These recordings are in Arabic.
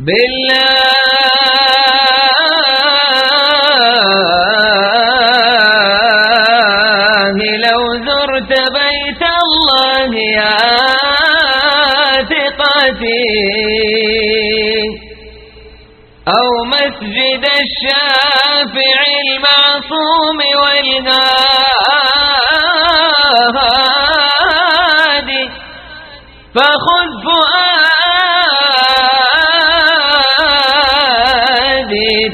بالله لو زرت بيت الله يا ثقتي أو مسجد الشافع المعصوم والهادي فخذ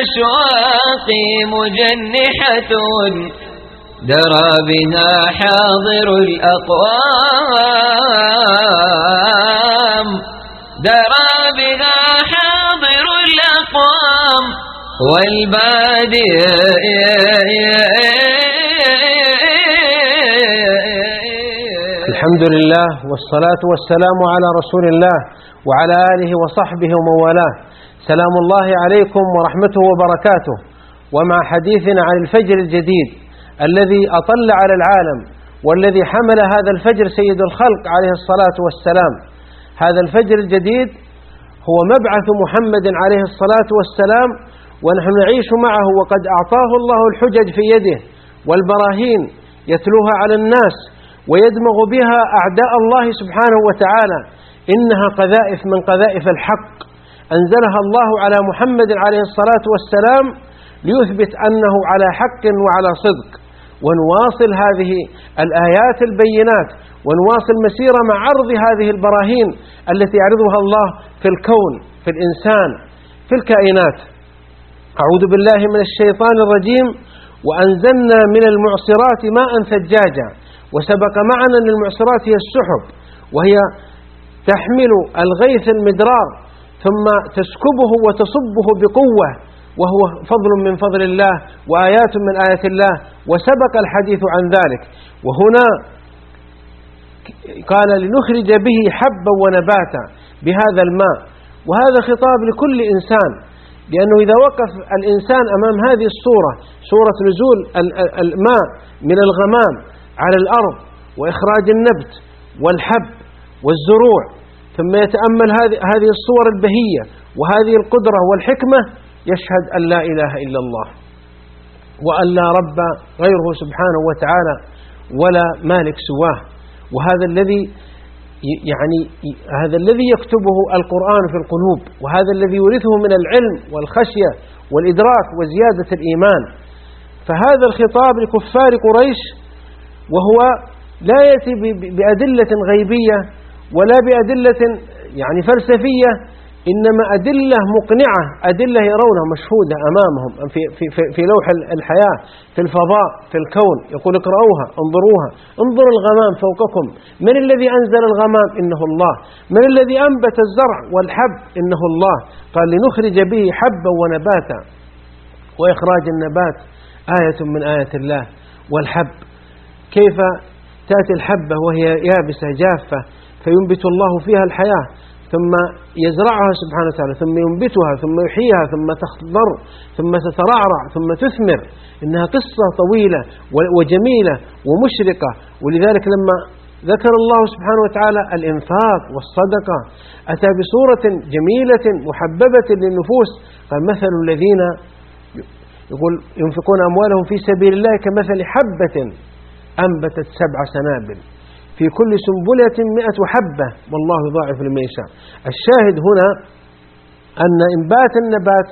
أشواقي مجنحة درى بها حاضر الأقوام. درى بها حاضر الأقوام. والبادي الحمد لله والصلاة والسلام على رسول الله وعلى آله وصحبه ومن والاه سلام الله عليكم ورحمته وبركاته. ومع حديثنا عن الفجر الجديد الذي أطل على العالم والذي حمل هذا الفجر سيد الخلق عليه الصلاة والسلام. هذا الفجر الجديد هو مبعث محمد عليه الصلاة والسلام ونحن نعيش معه وقد أعطاه الله الحجج في يده والبراهين يتلوها على الناس ويدمغ بها أعداء الله سبحانه وتعالى. إنها قذائف من قذائف الحق. أنزلها الله على محمد عليه الصلاة والسلام ليثبت أنه على حق وعلى صدق. ونواصل هذه الآيات البينات ونواصل مسيرة مع عرض هذه البراهين التي يعرضها الله في الكون في الإنسان في الكائنات. أعوذ بالله من الشيطان الرجيم. وأنزلنا من المعصرات ماء ثجاجا وسبق معنا أن المعصرات هي السحب وهي تحمل الغيث المدرار. ثم تسكبه وتصبه بقوة وهو فضل من فضل الله وآيات من آيات الله وسبق الحديث عن ذلك. وهنا قال لنخرج به حبا ونباتا بهذا الماء. وهذا خطاب لكل إنسان لأنه إذا وقف الإنسان أمام هذه الصورة صورة نزول الماء من الغمام على الأرض وإخراج النبت والحب والزروع ثم يتأمل هذه الصور البهية وهذه القدرة والحكمة يشهد أن لا إله إلا الله وأن لا رب غيره سبحانه وتعالى ولا مالك سواه. وهذا الذي يعني هذا الذي يكتبه القرآن في القلوب وهذا الذي يورثه من العلم والخشية والإدراك وزيادة الإيمان. فهذا الخطاب لكفار قريش وهو لا يأتي بأدلة غيبية ولا بأدلة يعني فلسفية إنما أدلة مقنعة أدلة يرونها مشهودة أمامهم في, في, في, في لوح الحياة في الفضاء في الكون يقول اقرأوها انظروها انظروا الغمام فوقكم من الذي أنزل الغمام؟ إنه الله من الذي أنبت الزرع والحب؟ إنه الله قال لنخرج به حبا ونباتا وإخراج النبات آية من آيات الله والحب كيف تأتي الحبة وهي يابسة جافة؟ فينبت الله فيها الحياة ثم يزرعها سبحانه وتعالى ثم ينبتها ثم يحييها ثم تخضر ثم تترعرع ثم تثمر. إنها قصة طويلة وجميلة ومشرقة. ولذلك لما ذكر الله سبحانه وتعالى الإنفاق والصدقة أتى بصورة جميلة محببة للنفوس. قال مثل الذين يقول ينفقون أموالهم في سبيل الله كمثل حبة أنبتت سبع سنابل. في كل سنبلة مئة حبة. والله يضاعف لمن يشاء. الشاهد هنا أن إنبات النبات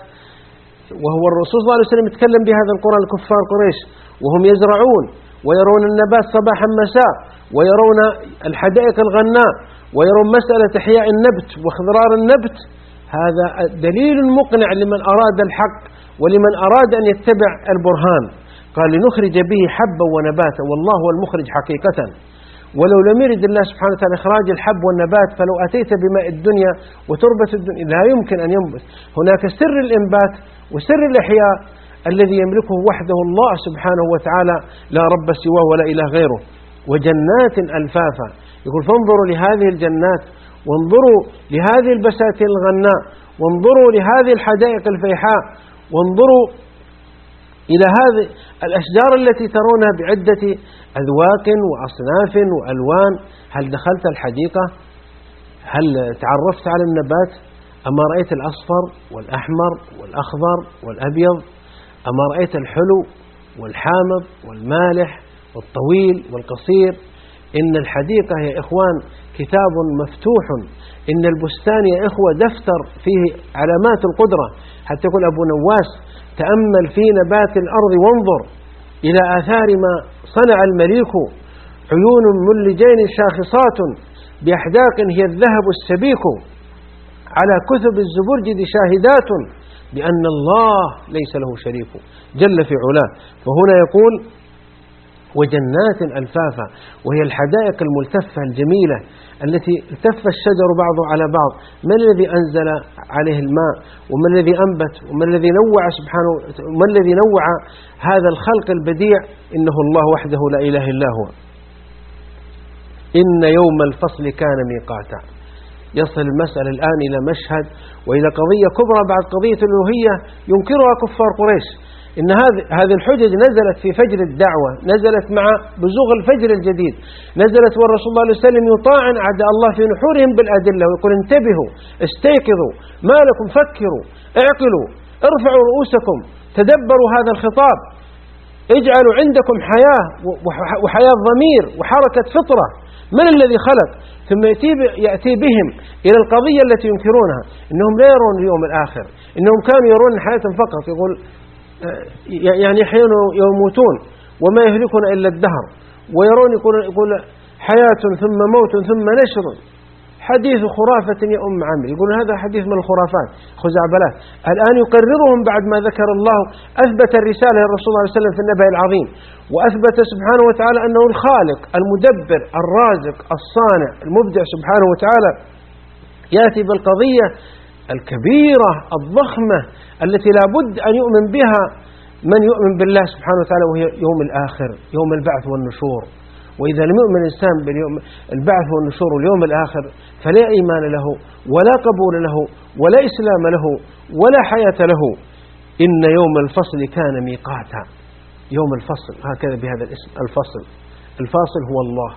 وهو الرسول صلى الله عليه وسلم يتكلم بهذا القرآن الكفار قريش وهم يزرعون ويرون النبات صباحا مساء ويرون الحدائق الغناء ويرون مسألة إحياء النبت واخضرار النبت. هذا دليل مقنع لمن أراد الحق ولمن أراد أن يتبع البرهان. قال لنخرج به حبا ونباتا والله هو المخرج حقيقة. ولو لم يرد الله سبحانه وتعالى إخراج الحب والنبات فلو أتيت بماء الدنيا وتربة الدنيا لا يمكن أن ينبت. هناك سر الإنبات وسر الإحياء الذي يملكه وحده الله سبحانه وتعالى لا رب سواه ولا إله غيره. وجنات ألفافا. يقول فانظروا لهذه الجنات وانظروا لهذه البساتين الغناء وانظروا لهذه الحدائق الفيحاء وانظروا إلى هذه الأشجار التي ترونها بعدة أذواق وأصناف وألوان. هل دخلت الحديقة؟ هل تعرفت على النبات؟ أما رأيت الأصفر والأحمر والأخضر والأبيض؟ أما رأيت الحلو والحامض والمالح والطويل والقصير؟ إن الحديقة يا إخوان كتاب مفتوح. إن البستان يا إخوة دفتر فيه علامات القدرة. حتى يقول أبو نواس تأمل في نبات الأرض وانظر إلى آثار ما صنع المليك عيون ملجين شاخصات بأحداق هي الذهب السبيك على كثب الزبرجد شاهدات بأن الله ليس له شريك جل في علاه. فهنا يقول وجنات ألفافا وهي الحدائق الملتفة الجميلة التي التف الشجر بعضه على بعض. من الذي أنزل عليه الماء؟ ومن الذي أنبت؟ ومن الذي نوع سبحانه؟ ومن الذي نوع هذا الخلق البديع؟ إنه الله وحده لا إله إلا هو. إن يوم الفصل كان ميقاتا. يصل المسألة الآن إلى مشهد وإلى قضية كبرى بعد قضية الألوهية ينكرها كفار قريش. إن هذه الحجج نزلت في فجر الدعوة نزلت مع بزوغ الفجر الجديد. نزلت والرسول صلى الله عليه وسلم يطاعن أعداء الله في نحورهم بالأدلة ويقول انتبهوا استيقظوا ما لكم فكروا اعقلوا ارفعوا رؤوسكم تدبروا هذا الخطاب. اجعلوا عندكم حياة وحياة ضمير وحركة فطرة. من الذي خلق؟ ثم يأتي, بهم إلى القضية التي ينكرونها. إنهم لا يرون اليوم الآخر. إنهم كانوا يرون حياة فقط. يقول يعني أحيانا يموتون وما يهلكنا إلا الدهر ويرون يقول, يقول حياة ثم موت ثم نشر. حديث خرافة يا أم عمرو يقول هذا حديث من الخرافات. خزعبلات الآن يقررهم بعد ما ذكر الله أثبت الرسالة للرسول صلى الله عليه وسلم في النبأ العظيم وأثبت سبحانه وتعالى أنه الخالق المدبر الرازق الصانع المبدع سبحانه وتعالى. يأتي بالقضية الكبيرة الضخمة التي لا بد أن يؤمن بها من يؤمن بالله سبحانه وتعالى وهي يوم الآخر يوم البعث والنشور. وإذا لم يؤمن الإنسان باليوم البعث والنشور واليوم الآخر فلا إيمان له ولا قبول له ولا إسلام له ولا حياة له. إن يوم الفصل كان ميقاتا. يوم الفصل هكذا بهذا الاسم الفصل. الفاصل هو الله.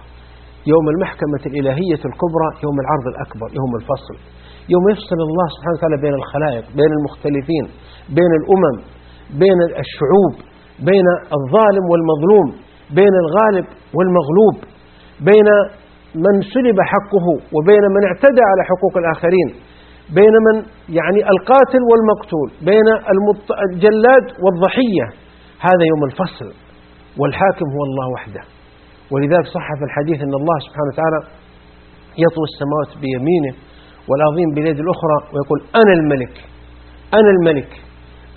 يوم المحكمة الإلهية الكبرى يوم العرض الأكبر يوم الفصل. يوم يفصل الله سبحانه وتعالى بين الخلائق بين المختلفين بين الأمم بين الشعوب بين الظالم والمظلوم بين الغالب والمغلوب بين من سلب حقه وبين من اعتدى على حقوق الآخرين بين من يعني القاتل والمقتول بين الجلاد والضحية. هذا يوم الفصل والحاكم هو الله وحده. ولذلك صح في الحديث أن الله سبحانه وتعالى يطوي السماوات بيمينه والعظيم باليد الأخرى ويقول أنا الملك أنا الملك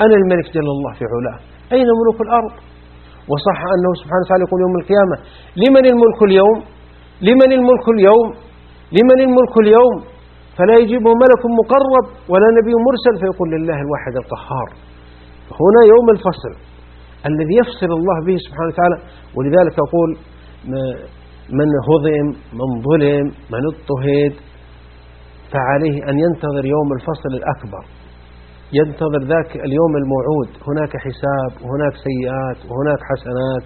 أنا الملك جل الله في علاه. أين ملوك الأرض؟ وصح أنه سبحانه وتعالى يقول يوم القيامة لمن الملك اليوم؟ لمن الملك اليوم؟ لمن الملك اليوم؟ فلا يجيبه ملك مقرب ولا نبي مرسل فيقول لله الواحد القهار. هنا يوم الفصل الذي يفصل الله به سبحانه وتعالى. ولذلك أقول من هضم من ظلم من اضطهد فعليه أن ينتظر يوم الفصل الأكبر. ينتظر ذاك اليوم الموعود. هناك حساب وهناك سيئات وهناك حسنات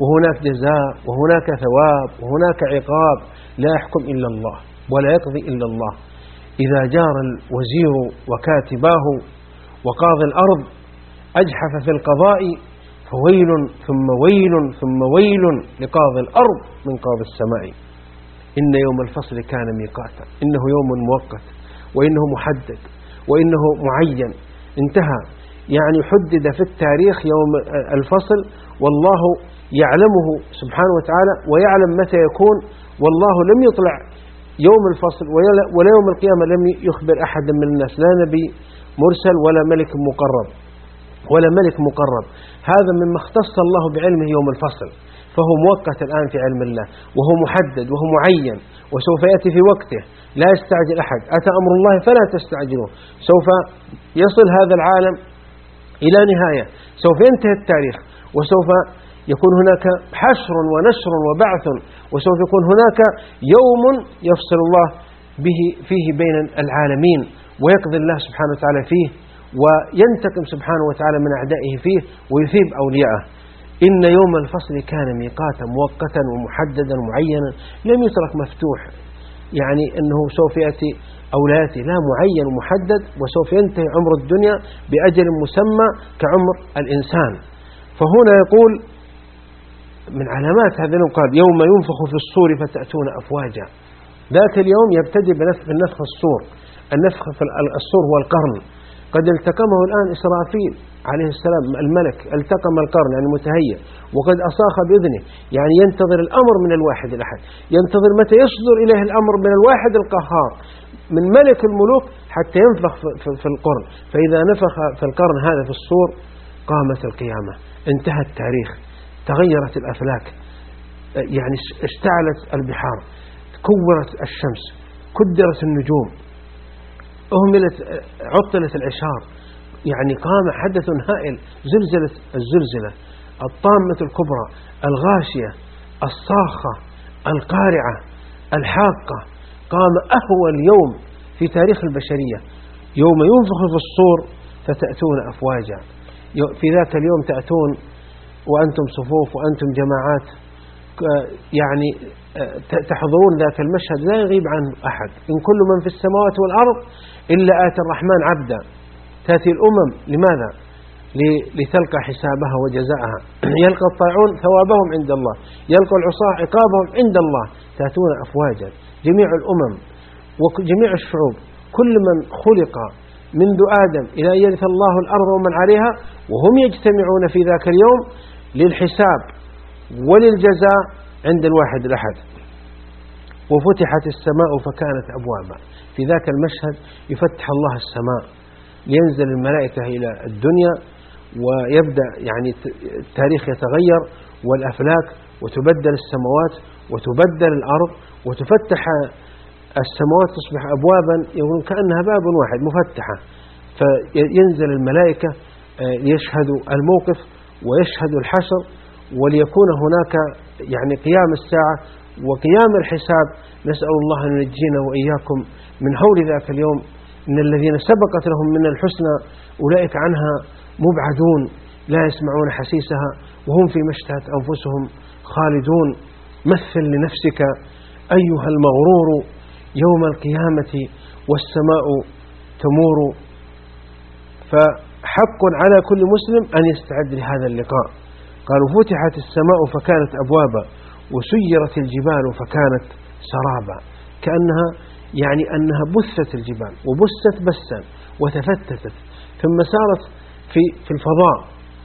وهناك جزاء وهناك ثواب وهناك عقاب. لا يحكم إلا الله ولا يقضي إلا الله. إذا جار الوزير وكاتباه وقاضي الأرض أجحف في القضاء فويل ثم ويل ثم ويل لقاضي الأرض من قاضي السماء. إن يوم الفصل كان ميقاتا. إنه يوم مؤقت وإنه محدد. وإنه معين. انتهى. يعني حدد في التاريخ يوم الفصل. والله يعلمه سبحانه وتعالى ويعلم متى يكون. والله لم يطلع يوم الفصل ولا يوم القيامة لم يخبر أحدا من الناس. لا نبي مرسل ولا ملك مقرب. ولا ملك مقرب. هذا مما اختص الله بعلمه يوم الفصل. فهو مؤقت الآن في علم الله وهو محدد وهو معين وسوف يأتي في وقته. لا يستعجل أحد. أتى أمر الله فلا تستعجلوه. سوف يصل هذا العالم إلى نهاية. سوف ينتهي التاريخ وسوف يكون هناك حشر ونشر وبعث وسوف يكون هناك يوم يفصل الله به فيه بين العالمين ويقضي الله سبحانه وتعالى فيه وينتقم سبحانه وتعالى من أعدائه فيه ويثيب أولياءه. إن يوم الفصل كان ميقاتا مؤقتا ومحددا معينا لم يترك مفتوح. يعني أنه سوف يأتي أو لا يأتي لا معين ومحدد وسوف ينتهي عمر الدنيا بأجل مسمى كعمر الإنسان. فهنا يقول من علامات هذا اليوم قال يوم ينفخ في الصور فتأتون أفواجا. ذاك اليوم يبتدئ بنفخ الصور. النفخ في الصور هو القرن. قد التقمه الآن إسرافيل عليه السلام الملك التقم القرن يعني متهيأ وقد أصاخ بإذنه يعني ينتظر الأمر من الواحد الأحد. ينتظر متى يصدر إليه الأمر من الواحد القهار من ملك الملوك حتى ينفخ في القرن. فإذا نفخ في القرن هذا في الصور قامت القيامة. انتهى التاريخ. تغيرت الأفلاك. يعني اشتعلت البحار. كورت الشمس. كدرت النجوم. أهملت عطلت العشار. يعني قام حدث هائل. زلزلة الزلزلة الطامة الكبرى الغاشية الصاخة القارعة الحاقة. قام أهول يوم في تاريخ البشرية. يوم ينفخ في الصور فتأتون أفواجا. في ذاك اليوم تأتون وأنتم صفوف وأنتم جماعات. يعني تحضرون ذاك المشهد لا يغيب عنه أحد. إن كل من في السماوات والأرض إلا آتي الرحمن عبدا. تأتي الأمم لماذا؟ لتلقى حسابها وجزاءها. يلقى الطاعون ثوابهم عند الله. يلقى العصاة عقابهم عند الله. تأتون أفواجا. جميع الأمم وجميع الشعوب كل من خلق منذ آدم إلى أن يرث الله الأرض ومن عليها وهم يجتمعون في ذاك اليوم للحساب. وللجزاء عند الواحد الأحد. وفتحت السماء فكانت أبوابا. في ذاك المشهد يفتح الله السماء. لينزل الملائكة إلى الدنيا ويبدأ يعني التاريخ يتغير والأفلاك وتبدل السماوات وتبدل الأرض وتفتح السماوات تصبح أبوابا يقولون كأنها باب واحد مفتحة. فينزل الملائكة آه، ليشهدوا الموقف ويشهدوا الحشر وليكون هناك يعني قيام الساعة وقيام الحساب نسأل الله أن ينجينا وإياكم من هول ذاك اليوم إن الذين سبقت لهم من الحسنى أولئك عنها مبعدون لا يسمعون حسيسها وهم فيما اشتهت أنفسهم خالدون. مثل لنفسك أيها المغرور يوم القيامة والسماء تمور. فحق على كل مسلم أن يستعد لهذا اللقاء. قالوا فتحت السماء فكانت أبوابا وسيرت الجبال فكانت سرابا كأنها يعني أنها بثت الجبال وبست بسا وتفتتت ثم سارت في, في الفضاء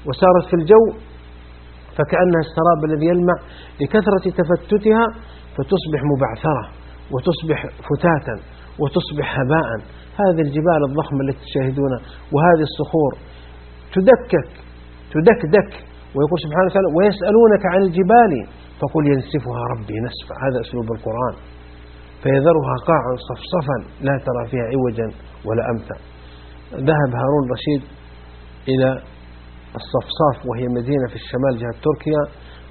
وسارت في الجو فكأنها السراب الذي يلمع لكثرة تفتتها فتصبح مبعثرة وتصبح فتاتا وتصبح هباء. هذه الجبال الضخمة التي تشاهدونها وهذه الصخور تدكك تدكدك ويقول سبحانه وتعالى ويسألونك عن الجبال فقل ينسفها ربي نسفا. هذا أسلوب القرآن. فيذرها قاعا صفصفا لا ترى فيها عوجا ولا أمتا. ذهب هارون رشيد إلى الصفصاف وهي مدينة في الشمال جهة تركيا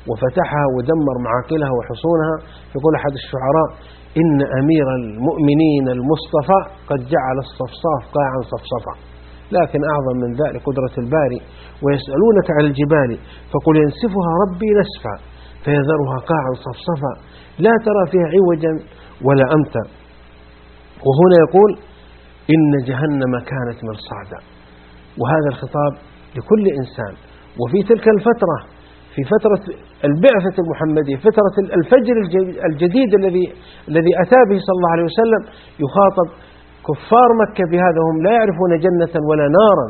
وفتحها ودمر معاقلها وحصونها. يقول أحد الشعراء إن أمير المؤمنين المصطفى قد جعل الصفصاف قاعا صفصفا. لكن أعظم من ذلك قدرة الباري ويسألونك عن الجبال فقل ينسفها ربي نسفا فيذرها قاعا صفصفا لا ترى فيها عوجا ولا أمتا. وهنا يقول إن جهنم كانت مرصادا. وهذا الخطاب لكل إنسان. وفي تلك الفترة في فترة البعثة المحمدية فترة الفجر الجديد الذي الذي أتى به صلى الله عليه وسلم يخاطب كفار مكة بهذا هم لا يعرفون جنة ولا نارا.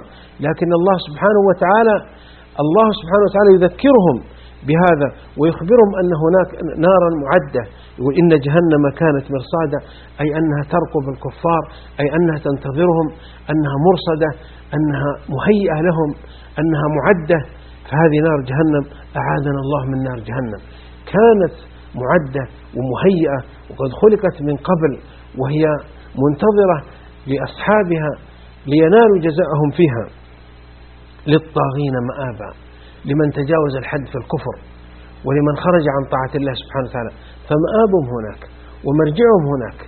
لكن الله سبحانه وتعالى الله سبحانه وتعالى يذكرهم بهذا ويخبرهم أن هناك نارا معدة. يقول إن جهنم كانت مرصادة أي أنها ترقب الكفار أي أنها تنتظرهم أنها مرصدة أنها مهيئة لهم أنها معدة. فهذه نار جهنم أعاذنا الله من نار جهنم. كانت معدة ومهيئة وقد خلقت من قبل وهي منتظرة لأصحابها لينالوا جزاءهم فيها. للطاغين مآبا لمن تجاوز الحد في الكفر ولمن خرج عن طاعة الله سبحانه وتعالى. فمآبهم هناك ومرجعهم هناك.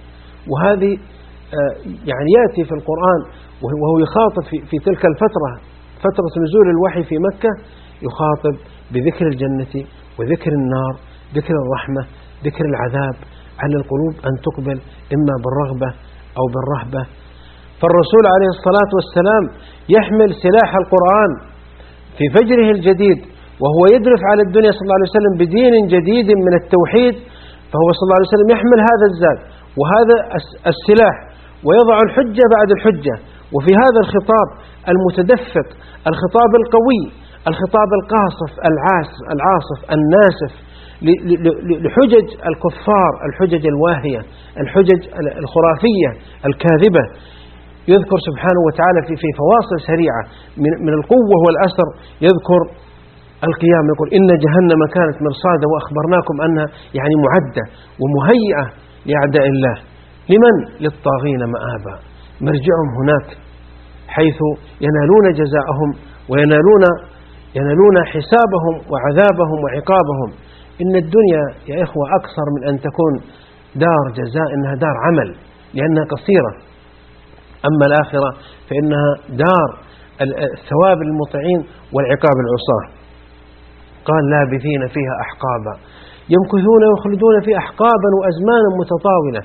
وهذه آه، يعني يأتي في القرآن وهو يخاطب في, في تلك الفترة فترة نزول الوحي في مكة يخاطب بذكر الجنة وذكر النار ذكر الرحمة ذكر العذاب على القلوب أن تقبل إما بالرغبة أو بالرهبة. فالرسول عليه الصلاة والسلام يحمل سلاح القرآن في فجره الجديد وهو يدرف على الدنيا صلى الله عليه وسلم بدين جديد من التوحيد فهو صلى الله عليه وسلم يحمل هذا الزاد وهذا السلاح ويضع الحجة بعد الحجة. وفي هذا الخطاب المتدفق الخطاب القوي الخطاب القاصف العاصف, الناسف لحجج الكفار الحجج الواهية الحجج الخرافية الكاذبة. يذكر سبحانه وتعالى في في فواصل سريعة من القوة والأسر يذكر القيامة يقول إن جهنم كانت مرصادة وأخبرناكم أنها يعني معدة ومهيئة لأعداء الله. لمن؟ للطاغين مآبا. مرجعهم هناك حيث ينالون جزاءهم وينالون ينالون حسابهم وعذابهم وعقابهم. إن الدنيا يا إخوة أكثر من أن تكون دار جزاء إنها دار عمل لأنها قصيرة. أما الآخرة فإنها دار الثواب للمطيعين والعقاب العصاة قال لابثين فيها أحقابا. يمكثون ويخلدون في أحقابا وأزمانا متطاولة.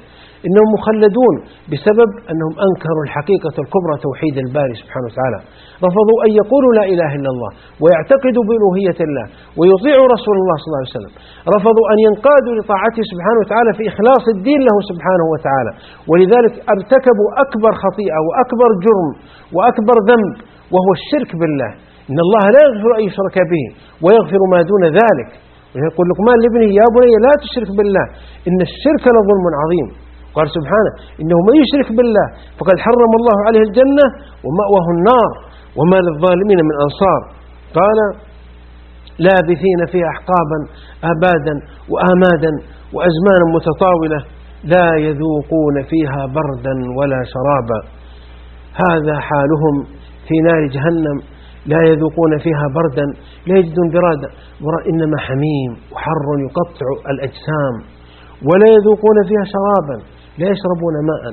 إنهم مخلدون بسبب أنهم أنكروا الحقيقة الكبرى توحيد الباري سبحانه وتعالى. رفضوا أن يقولوا لا إله إلا الله ويعتقدوا بألوهية الله ويطيعوا رسول الله صلى الله عليه وسلم. رفضوا أن ينقادوا لطاعته سبحانه وتعالى في إخلاص الدين له سبحانه وتعالى. ولذلك ارتكبوا أكبر خطيئة وأكبر جرم وأكبر ذنب وهو الشرك بالله. إن الله لا يغفر أن يشرك به ويغفر ما دون ذلك. ويقول لقمان لابنه يا بني لا تشرك بالله. إن الشرك لظلم عظيم. قال سبحانه إنه من يشرك بالله فقد حرم الله عليه الجنة ومأواه النار وما للظالمين من أنصار. قال لابثين فيها أحقابا آبادا وآمادا وأزمانا متطاولة لا يذوقون فيها بردا ولا شرابا. هذا حالهم في نار جهنم لا يذوقون فيها بردا لا يجدون برادا. إنما حميم وحر يقطع الأجسام ولا يذوقون فيها شرابا. لا يشربون ماء.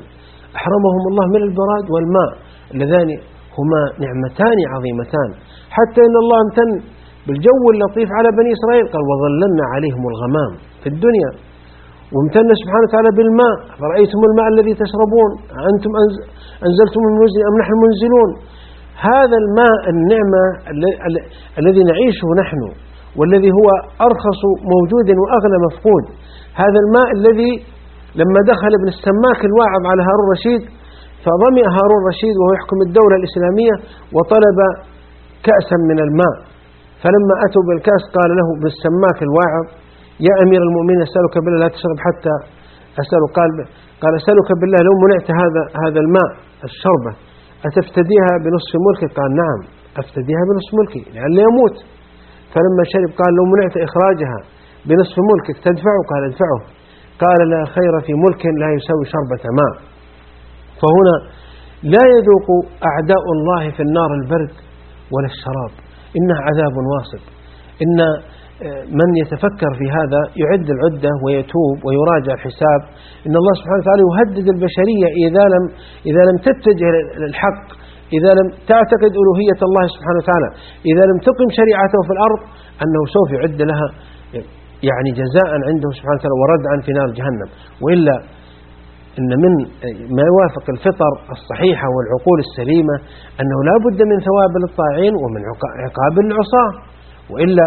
أحرمهم الله من البراد والماء. اللذان هما نعمتان عظيمتان. حتى إن الله امتن بالجو اللطيف على بني إسرائيل. قال وظللنا عليهم الغمام في الدنيا. وامتن سبحانه وتعالى بالماء. فرأيتم الماء الذي تشربون؟ أنتم أنزلتم المنزل أم نحن منزلون? هذا الماء النعمة الذي نعيشه نحن والذي هو أرخص موجود وأغلى مفقود. هذا الماء الذي لما دخل ابن السماك الواعظ على هارون الرشيد فظمئ هارون الرشيد وهو يحكم الدولة الإسلامية وطلب كأسا من الماء. فلما أتوا بالكأس قال له ابن السماك الواعظ يا أمير المؤمنين أسألك بالله لا تشرب حتى أسألك قال قال أسألك بالله لو منعت هذا هذا الماء الشربة أتفتديها بنصف ملكك قال نعم أفتديها بنصف ملكي لعل يموت فلما شرب قال لو منعت إخراجها بنصف ملكك تدفعه؟ قال ادفعه. قال لا خير في ملك لا يساوي شربة ماء فهنا لا يذوق أعداء الله في النار البرد ولا الشراب. إنه عذاب واصب. إن آه، من يتفكر في هذا يعد العدة ويتوب ويراجع الحساب. إن الله سبحانه وتعالى يهدد البشرية إذا لم, إذا لم تتجه للحق إذا لم تعتقد ألوهية الله سبحانه وتعالى إذا لم تقم شريعته في الأرض أنه سوف يعد لها يعني جزاء عنده سبحانه وتعالى وردعا في نار جهنم. وإلا إن من ما يوافق الفطر الصحيحة والعقول السليمة أنه لا بد من ثواب للطاعين ومن عقاب للعصاة وإلا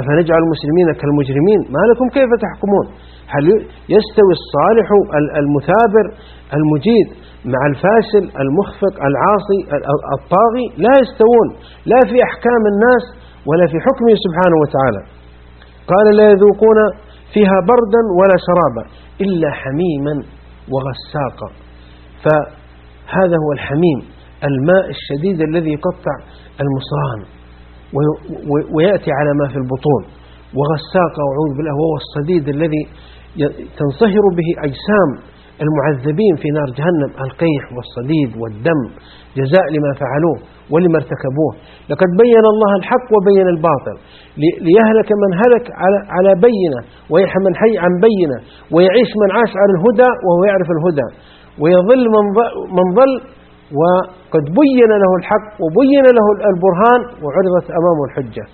أفنجعل المسلمين كالمجرمين؟ ما لكم كيف تحكمون؟ هل يستوي الصالح المثابر المجيد مع الفاشل المخفق العاصي الطاغي؟ لا يستوون. لا في أحكام الناس ولا في حكمه سبحانه وتعالى. قال لا يذوقون فيها بردا ولا شرابا إلا حميما وغساقا. فهذا هو الحميم الماء الشديد الذي يقطع المصران ويأتي على ما في البطون. وغساقا وعوذ بالله وهو الصديد الذي تنصهر به أجسام المعذبين في نار جهنم القيح والصديد والدم جزاء لما فعلوه ولما ارتكبوه. لقد بين الله الحق وبين الباطل ليهلك من هلك على بينة ويحيى من حي عن بينة ويعيش من عاش على الهدى وهو يعرف الهدى. ويظل من ظل وقد بين له الحق وبين له البرهان وعرضت أمامه الحجة.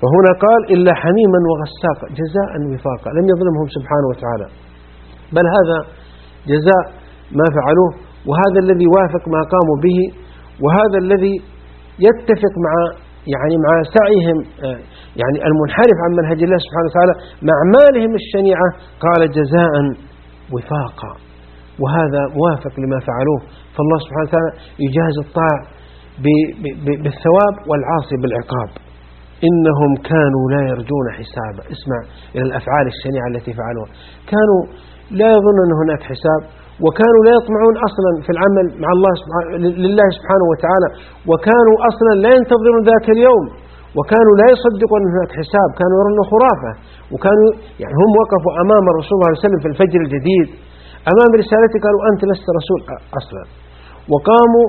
فهنا قال إلا حميما وغساقا جزاء وفاقا. لم يظلمهم سبحانه وتعالى. بل هذا جزاء ما فعلوه وهذا الذي وافق ما قاموا به وهذا الذي يتفق مع يعني مع سعيهم آه، يعني المنحرف عن منهج الله سبحانه وتعالى مع أعمالهم الشنيعة قال جزاء وفاقا. وهذا موافق لما فعلوه. فالله سبحانه وتعالى يجازي الطاع بالثواب والعاصي بالعقاب. إنهم كانوا لا يرجون حسابا. اسمع إلى الأفعال الشنيعة التي فعلوها. كانوا لا يظن أن هناك حساب. وكانوا لا يطمعون أصلا في العمل مع الله سبحانه لله سبحانه وتعالى. وكانوا أصلا لا ينتظرون ذاك اليوم. وكانوا لا يصدقون أن هناك حساب. كانوا يرون خرافة. وكانوا يعني هم وقفوا أمام الرسول صلى الله عليه وسلم في الفجر الجديد. أمام رسالته قالوا أنت لست رسول أصلا. وقاموا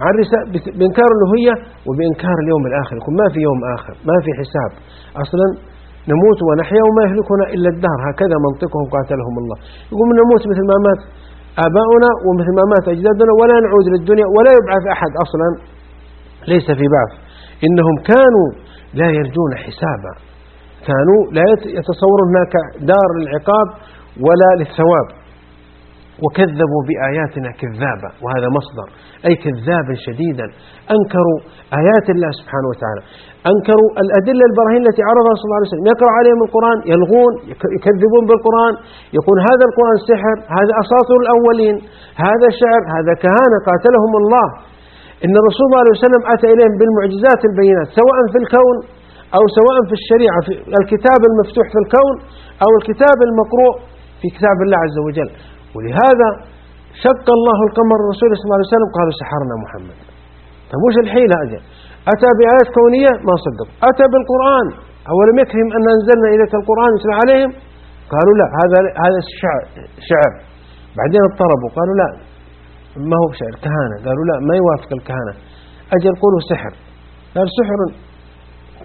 مع الرسالة بإنكار الألوهية وبإنكار اليوم الآخر. يقول ما في يوم آخر. ما في حساب. أصلا نموت ونحيا وما يهلكنا إلا الدهر. هكذا منطقهم قاتلهم الله. يقول نموت مثل ما مات آباؤنا ومثل ما مات أجدادنا ولا نعود للدنيا ولا يبعث أحد أصلا. ليس في بعث. إنهم كانوا لا يرجون حسابا. كانوا لا يتصورون هناك دار للعقاب ولا للثواب. وكذبوا بآياتنا كذابا وهذا مصدر. أي كذابا شديدا. أنكروا آيات الله سبحانه وتعالى. أنكروا الأدلة البراهين التي عرضها صلى الله عليه وسلم. يقرأ عليهم القرآن يلغون يكذبون بالقرآن. يقول هذا القرآن سحر هذا أساطير الأولين. هذا شعر هذا كهانة قاتلهم الله. إن الرسول صلى الله عليه وسلم أتى إليهم بالمعجزات البينات سواء في الكون أو سواء في الشريعة في الكتاب المفتوح في الكون أو الكتاب المقروء في كتاب الله عز وجل. ولهذا شق الله القمر الرسول صلى الله عليه وسلم قالوا سحرنا محمد. طيب وش الحيلة أجل أتى بآيات كونية؟ ما صدق. أتى بالقرآن. أولم يكفهم أن أنزلنا إليك القرآن يتلى عليهم؟ قالوا لا هذا هذا شعر, شعر. بعدين اضطربوا قالوا لا. ما هو شعر كهانة. قالوا لا ما يوافق الكهانة. أجل قولوا سحر. قال سحر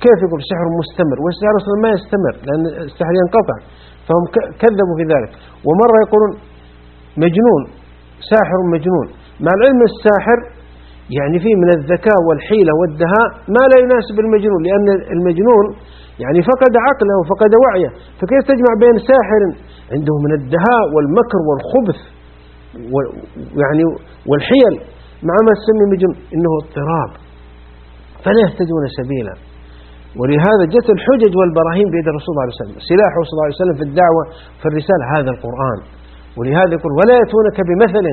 كيف يقول سحر مستمر؟ والسحر أصلا ما يستمر لأن السحر ينقطع. فهم كذبوا في ذلك. ومرة يقولون مجنون ساحر مجنون. مع العلم الساحر يعني فيه من الذكاء والحيلة والدهاء ما لا يناسب المجنون لأن المجنون يعني فقد عقله وفقد وعيه. فكيف تجمع بين ساحر عنده من الدهاء والمكر والخبث يعني والحيل؟ مع ما تسمي مجنون إنه اضطراب. فلا يهتدون سبيلا. ولهذا جت الحجج والبراهين بيد الرسول صلى الله عليه وسلم سلاحه صلى الله عليه وسلم في الدعوة في الرسالة هذا القرآن. ولهذا يقول ولا يأتونك بمثل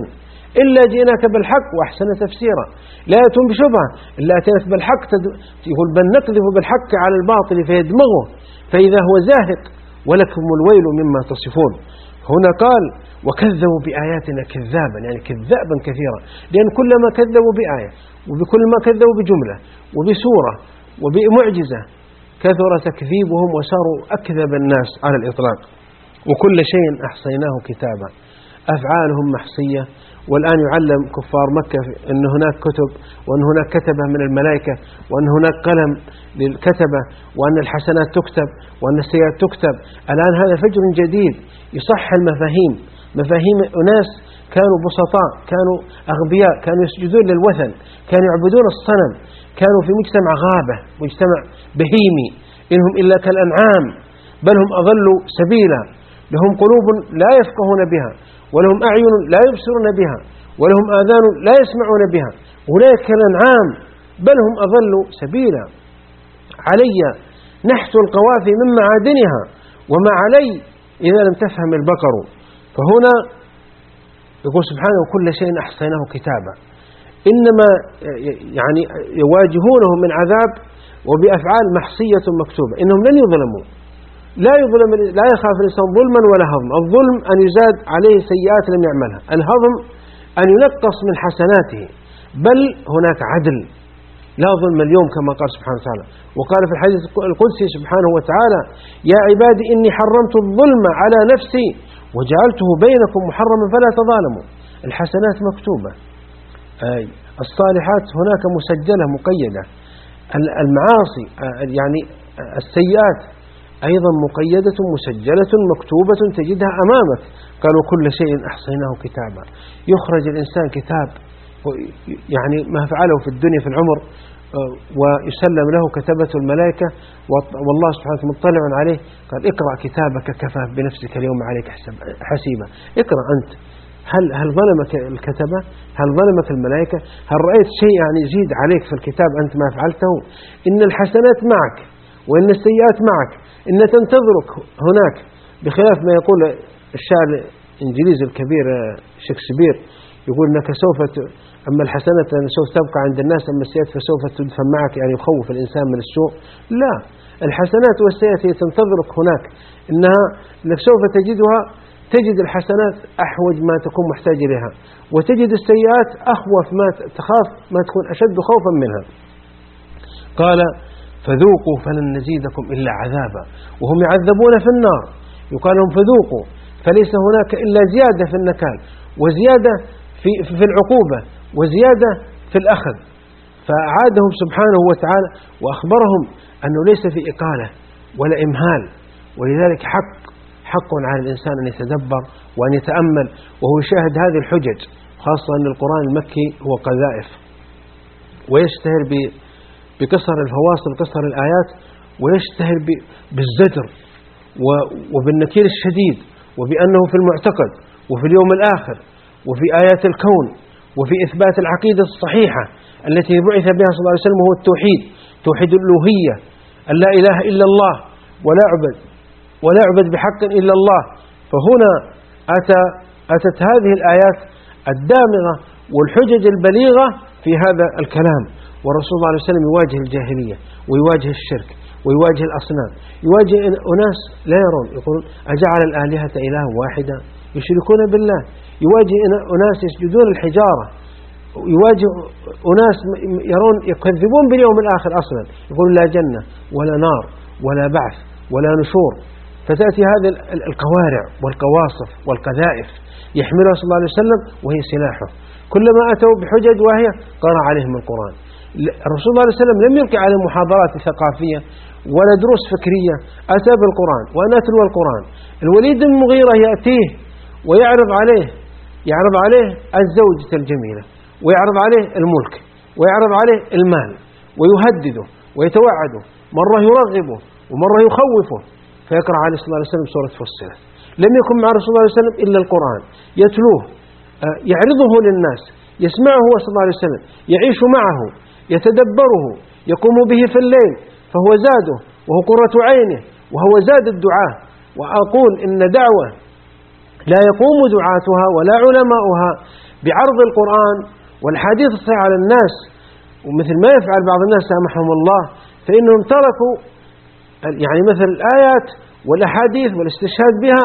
إلا جئناك بالحق وأحسن تفسيرا. لا يأتون بشبهة. إلا أتيت بالحق يقول بل نقذف بالحق على الباطل فيدمغه. فإذا هو زاهق ولكم الويل مما تصفون. هنا قال وكذبوا بآياتنا كذابا يعني كذابا كثيرا. لأن كلما كذبوا بآية وبكل ما كذبوا بجملة وبسورة وبمعجزة كثر تكذيبهم وصاروا أكذب الناس على الإطلاق. وكل شيء أحصيناه كتابا. أفعالهم محصية. والآن يعلم كفار مكة أن هناك كتب وأن هناك كتبة من الملائكة وأن هناك قلم للكتبة وأن الحسنات تكتب وأن السيئات تكتب. الآن هذا فجر جديد يصح المفاهيم. مفاهيم أناس كانوا بسطاء كانوا أغبياء كانوا يسجدون للوثن كانوا يعبدون الصنم كانوا في مجتمع غابة مجتمع بهيمي. إنهم إلا كالأنعام بل هم أضلوا سبيلا. لهم قلوب لا يفقهون بها ولهم أعين لا يبصرون بها ولهم آذان لا يسمعون بها. أولئك الأنعام بل هم أضلوا سبيلا. علي نحت القوافي من معادنها وما علي إذا لم تفهم البقر. فهنا يقول سبحانه كل شيء أحصيناه كتابا. إنما يعني يواجهونه من عذاب وبأفعال محصية مكتوبة. إنهم لن يظلموا. لا يظلم لا يخاف الإنسان ظلما ولا هضم. الظلم أن يزاد عليه سيئات لم يعملها. الهضم أن ينقص من حسناته. بل هناك عدل. لا ظلم اليوم كما قال سبحانه وتعالى. وقال في الحديث القدسي سبحانه وتعالى يا عبادي إني حرمت الظلم على نفسي وجعلته بينكم محرما فلا تظالموا. الحسنات مكتوبة. أي الصالحات هناك مسجلة مقيدة. المعاصي يعني السيئات أيضا مقيدة مسجلة مكتوبة تجدها أمامك. قالوا كل شيء أحصيناه كتابا. يخرج الإنسان كتاب يعني ما فعله في الدنيا في العمر آه، ويسلم له كتبته الملائكة. والله سبحانه وتعالى مطلع عليه. قال اقرأ كتابك كفى بنفسك اليوم عليك حسيبا. اقرأ أنت. هل هل ظلمك الكتبة؟ هل ظلمك الملائكة؟ هل رأيت شيء يعني يزيد عليك في الكتاب أنت ما فعلته؟ إن الحسنات معك وإن السيئات معك. إن تنتظرك هناك بخلاف ما يقول الشاعر الإنجليزي الكبير آه، شكسبير يقول أنك سوف أما الحسنة سوف تبقى عند الناس أما السيئات فسوف تدفن معك يعني يخوف الإنسان من السوء. لا الحسنات والسيئات هي تنتظرك هناك إنها أنك سوف تجدها تجد الحسنات أحوج ما تكون محتاج إليها وتجد السيئات أخوف ما تخاف ما تكون أشد خوفا منها. قال فذوقوا فلن نزيدكم إلا عذابا. وهم يعذبون في النار. يقال لهم فذوقوا. فليس هناك إلا زيادة في النكال وزيادة في, في العقوبة وزيادة في الأخذ. فأعادهم سبحانه وتعالى وأخبرهم أنه ليس في إقالة ولا إمهال. ولذلك حق حق على الإنسان أن يتدبر وأن يتأمل وهو يشاهد هذه الحجج خاصة أن القرآن المكي هو قذائف. ويشتهر بقصر الفواصل قصر الآيات ويشتهر بالزجر وبالنكير الشديد وبأنه في المعتقد وفي اليوم الآخر وفي آيات الكون وفي إثبات العقيدة الصحيحة التي بعث بها صلى الله عليه وسلم هو التوحيد توحيد الألوهية أن لا إله إلا الله ولا عبد ولا عبد بحق إلا الله. فهنا أتى أتت هذه الآيات الدامغة والحجج البليغة في هذا الكلام. والرسول صلى الله عليه وسلم يواجه الجاهلية ويواجه الشرك ويواجه الأصنام. يواجه أناس لا يرون يقولون أجعل الآلهة إله واحدا؟ يشركون بالله. يواجه أناس يسجدون الحجارة يواجه أناس يرون يكذبون باليوم الآخر أصلا. يقول لا جنة ولا نار ولا بعث ولا نشور. فتأتي هذه القوارع والقواصف والقذائف. يحملها صلى الله عليه وسلم وهي سلاحه. كلما أتوا بحجج وهي قرأ عليهم القرآن. الرسول صلى الله عليه وسلم لم يلقي عليهم محاضرات ثقافية ولا دروس فكرية أتى بالقرآن وأنا أتلو القرآن. الوليد بن المغيرة يأتيه ويعرض عليه يعرض عليه الزوجة الجميلة ويعرض عليه الملك ويعرض عليه المال ويهدده ويتوعده مرة يرغبه ومرة يخوفه. فيقرأ عليه صلى الله عليه وسلم سورة فصلت. لم يكن مع رسول الله صلى الله عليه وسلم إلا القرآن. يتلوه آه، يعرضه للناس يسمعه صلى الله عليه وسلم يعيش معه. يتدبره يقوم به في الليل فهو زاده وهو قرة عينه وهو زاد الدعاء. وأقول إن دعوة لا يقوم دعاتها ولا علماؤها بعرض القرآن والحديث الصحيح على الناس ومثل ما يفعل بعض الناس سامحهم الله فإنهم تركوا يعني مثل الآيات والأحاديث والاستشهاد بها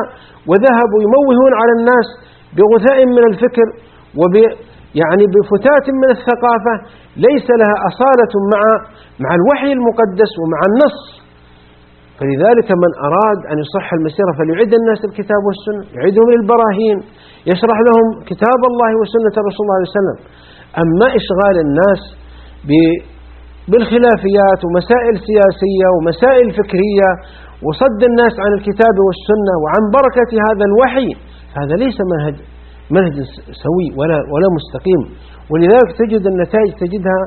وذهبوا يموهون على الناس بغثاء من الفكر وب يعني بفتات من الثقافة ليس لها أصالة مع مع الوحي المقدس ومع النص. فلذلك من أراد أن يصح المسيرة فليعد الناس الكتاب والسنة يعدهم للبراهين يشرح لهم كتاب الله وسنة صلى الله عليه وسلم. أما إشغال الناس بالخلافيات ومسائل سياسية ومسائل فكرية وصد الناس عن الكتاب والسنة وعن بركة هذا الوحي هذا ليس منهج. منهج سوي ولا ولا مستقيم. ولذلك تجد النتائج تجدها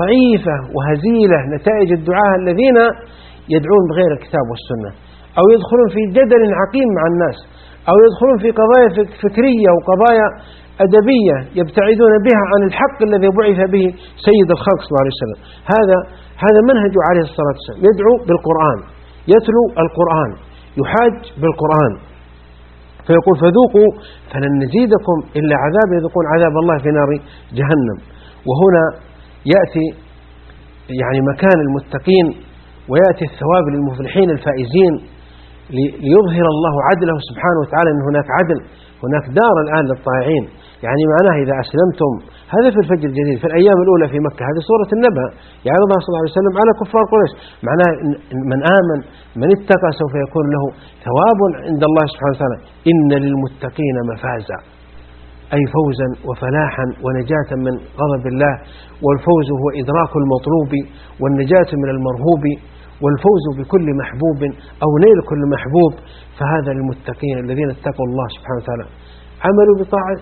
ضعيفة وهزيلة نتائج الدعاة الذين يدعون بغير الكتاب والسنة أو يدخلون في جدل عقيم مع الناس أو يدخلون في قضايا فكرية وقضايا أدبية يبتعدون بها عن الحق الذي بعث به سيد الخلق صلى الله عليه وسلم. هذا هذا منهج عليه الصلاة والسلام يدعو بالقرآن يتلو القرآن يحاج بالقرآن. فيقول فذوقوا فلن نزيدكم إلا عذاب يذوقون عذاب الله في نار جهنم. وهنا يأتي يعني مكان المتقين ويأتي الثواب للمفلحين الفائزين ليظهر الله عدله سبحانه وتعالى أن هناك عدل هناك دار الآن للطائعين. يعني معناه إذا أسلمتم هذا في الفجر الجديد في الأيام الأولى في مكة هذه سورة النبأ. يعرضها صلى الله عليه وسلم على كفار قريش. معناه من آمن من اتقى سوف يكون له ثواب عند الله سبحانه وتعالى. إن للمتقين مفازا. أي فوزا وفلاحا ونجاة من غضب الله. والفوز هو إدراك المطلوب والنجاة من المرهوب. والفوز بكل محبوب أو نيل كل محبوب. فهذا للمتقين الذين اتقوا الله سبحانه وتعالى.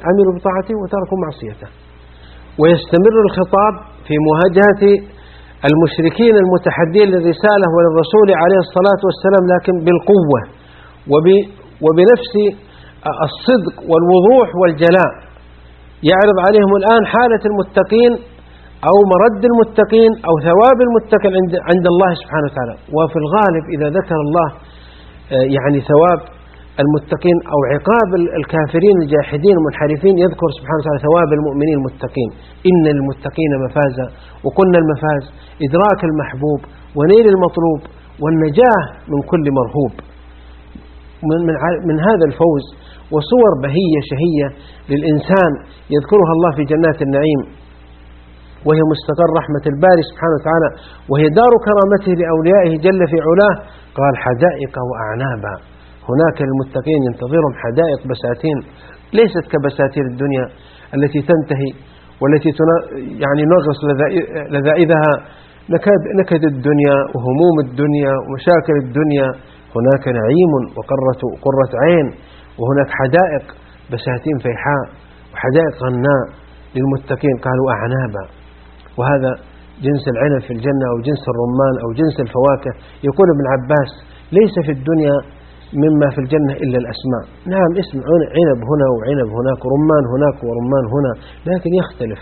عملوا بطاعته وتركوا معصيته. ويستمر الخطاب في مواجهة المشركين المتحدين للرسالة وللرسول عليه الصلاة والسلام لكن بالقوة وبنفس الصدق والوضوح والجلاء. يعرض عليهم الآن حالة المتقين أو مرد المتقين أو ثواب المتقين عند الله سبحانه وتعالى. وفي الغالب إذا ذكر الله آه، يعني ثواب المتقين أو عقاب الكافرين الجاحدين المنحرفين يذكر سبحانه وتعالى ثواب المؤمنين المتقين. إن المتقين مفازا وقلنا المفاز. إدراك المحبوب ونيل المطلوب والنجاة من كل مرهوب. من, من, من هذا الفوز وصور بهية شهية للإنسان يذكرها الله في جنات النعيم. وهي مستقر رحمة الباري سبحانه وتعالى. وهي دار كرامته لأوليائه جل في علاه. قال حدائق وأعنابا. هناك للمتقين ينتظرهم حدائق بساتين ليست كبساتين الدنيا التي تنتهي والتي يعني نغص لذائذها نكد الدنيا وهموم الدنيا ومشاكل الدنيا. هناك نعيم وقرة قرة عين وهناك حدائق بساتين فيحاء وحدائق غناء للمتقين قالوا أعنابا. وهذا جنس العنب في الجنة أو جنس الرمان أو جنس الفواكه. يقول ابن عباس ليس في الدنيا مما في الجنة إلا الأسماء. نعم اسم عنب هنا وعنب هناك رمان هناك ورمان هنا لكن يختلف.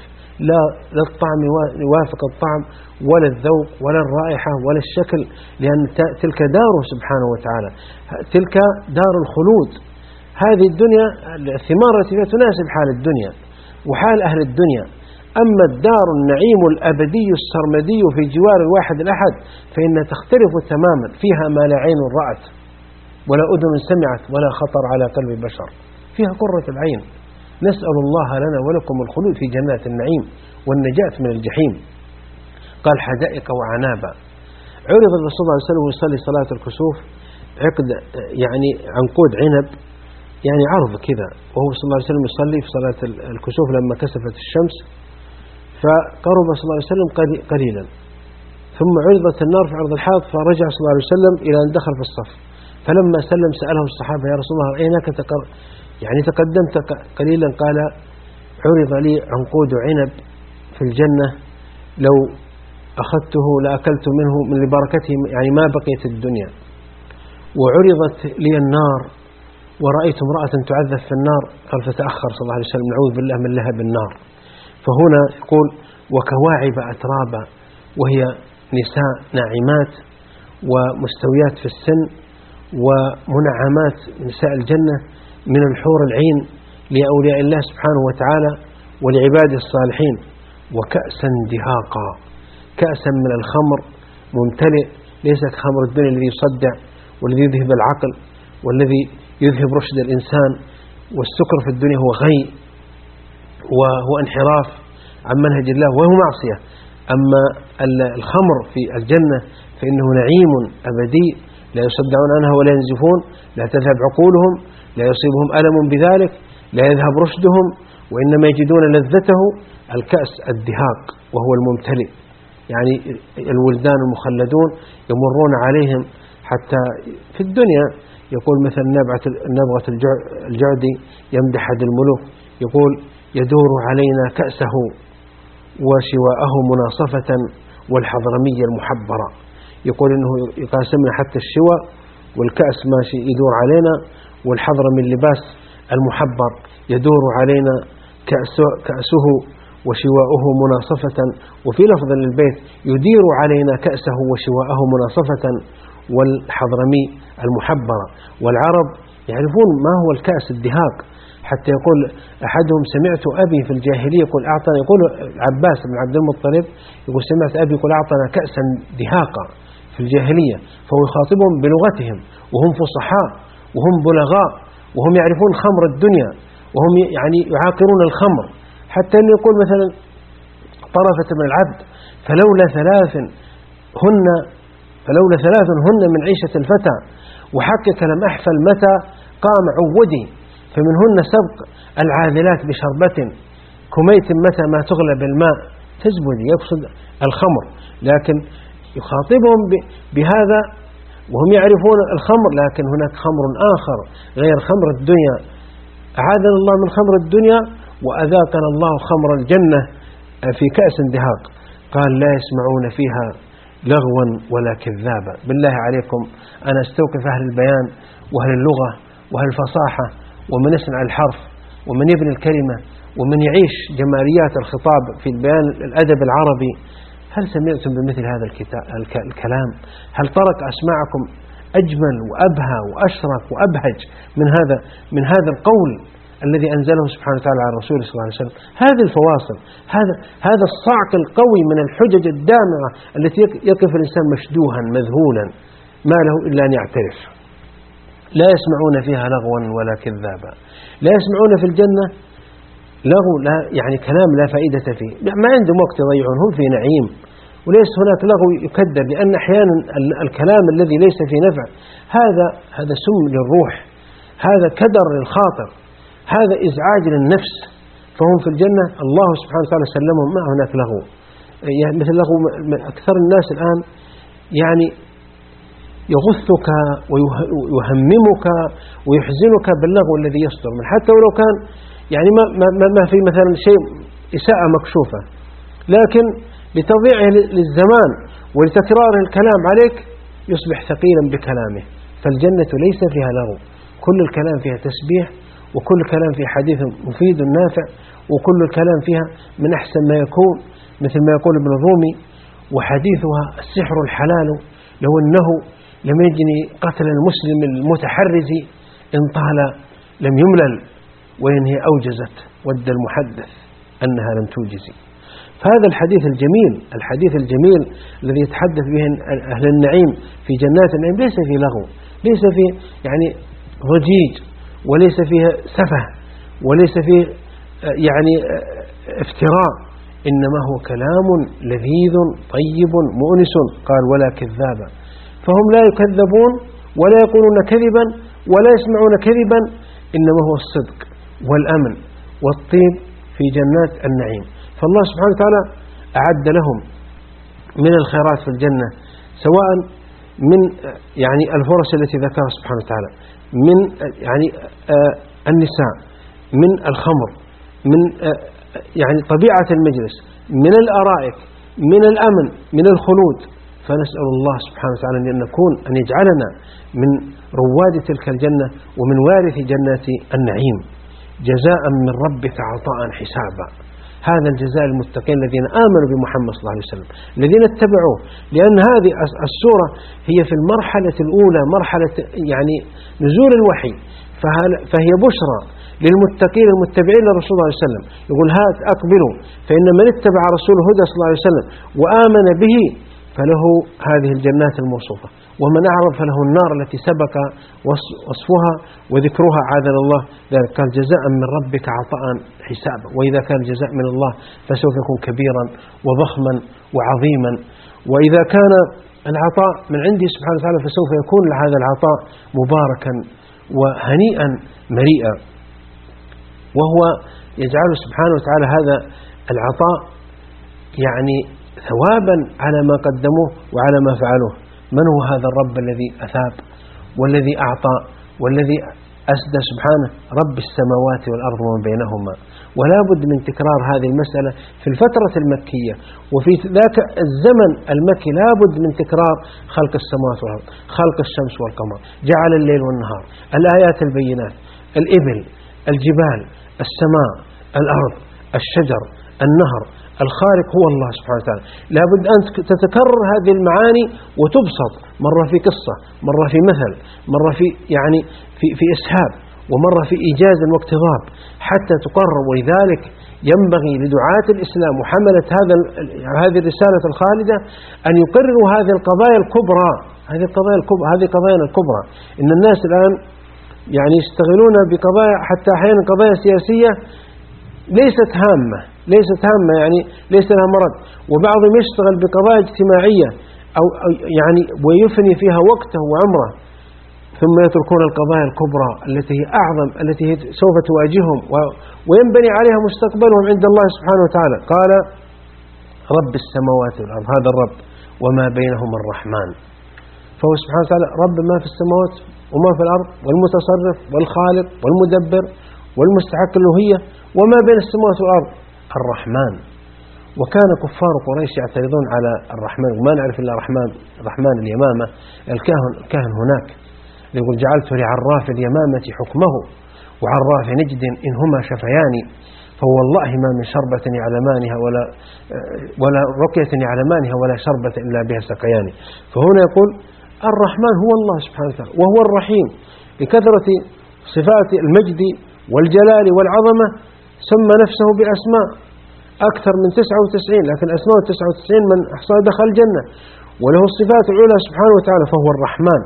لا الطعم يوافق الطعم ولا الذوق ولا الرائحة ولا الشكل لأن تلك داره سبحانه وتعالى. تلك دار الخلود. هذه الدنيا الثمار التي فيها تناسب حال الدنيا وحال أهل الدنيا. أما الدار النعيم الأبدي السرمدي في جوار الواحد الأحد فإنها تختلف تماما فيها ما لا عين رأت. ولا أذن سمعت ولا خطر على قلب بشر فيها قرة العين. نسأل الله لنا ولكم الخلود في جنات النعيم والنجاة من الجحيم. قال حدائق وعنابا عرض الرسول صلى الله عليه وسلم يصلي صلاة الكسوف. عقد يعني عنقود عنب. يعني عرض كذا. وهو صلى الله عليه وسلم يصلي في صلاة الكسوف لما كسفت الشمس. فقرب صلى الله عليه وسلم قليلا. ثم عرضت النار في عرض الحائط فرجع صلى الله عليه وسلم إلى أن دخل في الصف. فلما سلم سأله الصحابة يا رسول الله أينك تقر يعني تقدمت قليلا قال عرض لي عنقود عنب في الجنة لو أخذته لأكلت منه من لبركته يعني ما بقيت الدنيا. وعرضت لي النار ورأيت امرأة تعذب في النار قال فتأخر صلى الله عليه وسلم نعوذ بالله من لهب النار. فهنا يقول وكواعب أترابا وهي نساء ناعمات ومستويات في السن ومنعمات نساء الجنة من الحور العين لأولياء الله سبحانه وتعالى ولعباده الصالحين. وكأسا دهاقا كأسا من الخمر ممتلئ ليس كخمر الدنيا الذي يصدع والذي يذهب العقل والذي يذهب رشد الإنسان. والسكر في الدنيا هو غي وهو انحراف عن منهج الله وهو معصية. أما الخمر في الجنة فإنه نعيم أبدي لا يصدعون عنها ولا ينزفون لا تذهب عقولهم لا يصيبهم ألم بذلك لا يذهب رشدهم وإنما يجدون لذته الكأس الدهاق وهو الممتلئ. يعني الولدان المخلدون يمرون عليهم حتى في الدنيا. يقول مثل نبغة الجعدي يمدح الملوك يقول يدور علينا كأسه وشواءه مناصفة والحضرمية المحبرة. يقول إنه يقاسمنا حتى الشوى والكأس ماشي يدور علينا والحضرمي اللباس المحبر يدور علينا كأسه وشواؤه مناصفة. وفي لفظ للبيت يدير علينا كأسه وشواءه مناصفة والحضرمي المحبرة. والعرب يعرفون ما هو الكأس الدهاق. حتى يقول أحدهم سمعت أبي في الجاهلية يقول أعطنا يقول عباس بن عبد المطلب يقول سمعت أبي يقول أعطنا كأسا دهاقا. في الجاهلية فهو يخاطبهم بلغتهم وهم فصحاء وهم بلغاء وهم يعرفون خمر الدنيا وهم يعني يعاقرون الخمر. حتى أنه يقول مثلا طرفة من العبد فلولا ثلاث هن فلولا ثلاث هن من عيشة الفتى وحقك لم أحفل متى قام عودي فمنهن سبق العاذلات بشربة كميت متى ما تغلى بالماء تزبد يقصد الخمر. لكن يخاطبهم بهذا وهم يعرفون الخمر لكن هناك خمر آخر غير خمر الدنيا. أعاذنا الله من خمر الدنيا وأذاقنا الله خمر الجنة في كأس دهاق. قال لا يسمعون فيها لغوا ولا كذابا. بالله عليكم أنا أستوقف أهل البيان وأهل اللغة وأهل الفصاحة ومن يصنع الحرف ومن يبني الكلمة ومن يعيش جماليات الخطاب في البيان الأدب العربي. هل سمعتم بمثل هذا الكلام؟ هل طرق أسماعكم أجمل وأبهى وأشرف وأبهج من هذا من هذا القول الذي أنزله سبحانه وتعالى على رسوله صلى الله عليه وسلم؟ هذه الفواصل هذا هذا الصعق القوي من الحجج الدامغة التي يقف الإنسان مشدوها مذهولا ما له إلا أن يعترف. لا يسمعون فيها لغوا ولا كذابا. لا يسمعون في الجنة لغو لا يعني كلام لا فائدة فيه. ما عندهم وقت يضيعون هم في نعيم. وليس هناك لغو يكدر لأن أحيانا الكلام الذي ليس في نفع هذا هذا سم للروح. هذا كدر للخاطر. هذا إزعاج للنفس. فهم في الجنة الله سبحانه وتعالى سلمهم ما هناك لغو. يعني مثل لغو أكثر الناس الآن يعني يغثك ويهممك ويحزنك باللغو الذي يصدر. من حتى ولو كان يعني ما, ما, ما في مثلا شيء إساءة مكشوفة. لكن لتضييعه للزمان ولتكرار الكلام عليك يصبح ثقيلا بكلامه. فالجنة ليس فيها لغو. كل الكلام فيها تسبيح وكل الكلام فيها حديث مفيد نافع وكل الكلام فيها من أحسن ما يكون مثل ما يقول ابن الرومي وحديثها السحر الحلال لو أنه لم يجني قتل المسلم المتحرز إن طال لم يملل وإن هي أوجزت ود المحدث أنها لم توجزي. فهذا الحديث الجميل الحديث الجميل الذي يتحدث به أهل النعيم في جنات النعيم ليس فيه لغو ليس فيه يعني ضجيج وليس فيه سفه وليس فيه يعني افتراء إنما هو كلام لذيذ طيب مؤنس قال ولا كذابا فهم لا يكذبون ولا يقولون كذبا ولا يسمعون كذبا إنما هو الصدق. والأمن والطيب في جنات النعيم. فالله سبحانه وتعالى أعد لهم من الخيرات في الجنة سواء من يعني الفرص التي ذكرها سبحانه وتعالى من يعني آه النساء من الخمر من آه يعني طبيعة المجلس من الأرائك من الأمن من الخلود. فنسأل الله سبحانه وتعالى أن نكون أن يجعلنا من رواد تلك الجنة ومن وارث جنات النعيم. جزاء من ربك عطاء حسابا. هذا الجزاء المتقين الذين آمنوا بمحمد صلى الله عليه وسلم. الذين اتبعوه. لأن هذه السورة هي في المرحلة الأولى مرحلة يعني نزول الوحي. فهي بشرى للمتقين المتبعين للرسول صلى الله عليه وسلم. يقول هات أقبلوا. فإن من اتبع رسول الهدى صلى الله عليه وسلم وآمن به فله هذه الجنات الموصوفة. ومن أعرض فله النار التي سبق وصفها وذكرها عاذنا الله. ذلك قال جزاء من ربك عطاء حسابا. وإذا كان الجزاء من الله فسوف يكون كبيرا وضخما وعظيما. وإذا كان العطاء من عنده سبحانه وتعالى فسوف يكون هذا العطاء مباركا وهنيئا مريئا. وهو يجعل سبحانه وتعالى هذا العطاء يعني ثوابا على ما قدموه وعلى ما فعلوه. من هو هذا الرب الذي أثاب والذي أعطى والذي أسدى سبحانه؟ رب السماوات والأرض وما بينهما. ولا بد من تكرار هذه المسألة في الفترة المكية. وفي ذاك الزمن المكي لا بد من تكرار خلق السماوات والأرض خلق الشمس والقمر جعل الليل والنهار الآيات البينات الإبل الجبال السماء الأرض الشجر النهر الخالق هو الله سبحانه وتعالى. لابد أن تتكرر هذه المعاني وتبسط. مرة في قصة مرة في مثل مرة في يعني في, في إسهاب ومرة في إيجاز واقتضاب حتى تقرر ولذلك ينبغي لدعاة الإسلام وحملة هذا هذه الرسالة الخالدة أن يقرروا هذه القضايا الكبرى. هذه القضايا الكبرى هذه قضايا الكبرى. إن الناس الآن يعني يشتغلون بقضايا حتى أحيانا قضايا سياسية ليست هامة. ليست هامة يعني ليس لها مرض. وبعضهم يشتغل بقضايا اجتماعية أو يعني ويفني فيها وقته وعمره. ثم يتركون القضايا الكبرى التي هي أعظم التي هي سوف تواجههم. وينبني عليها مستقبلهم عند الله سبحانه وتعالى. قال رب السماوات والأرض هذا الرب وما بينهما الرحمن. فهو سبحانه وتعالى رب ما في السماوات وما في الأرض والمتصرف والخالق والمدبر والمستحق الألوهية وما بين السماوات والأرض. الرحمن. وكان كفار قريش يعترضون على الرحمن وما نعرف إلا الرحمن الرحمن اليمامة الكاهن, الكاهن هناك. يقول جعلت لعراف اليمامة حكمه وعراف نجد إن هما شفيان فوالله ما من شربة يعلمانها ولا ولا رقية يعلمانها ولا شربة إلا بها سقيان. فهنا يقول الرحمن هو الله سبحانه وتعالى وهو الرحيم. لكثرة صفات المجد والجلال والعظمة سمى نفسه بأسماء. أكثر من 99 لكن أسماء 99 من أحصى دخل الجنة. وله الصفات العلى سبحانه وتعالى فهو الرحمن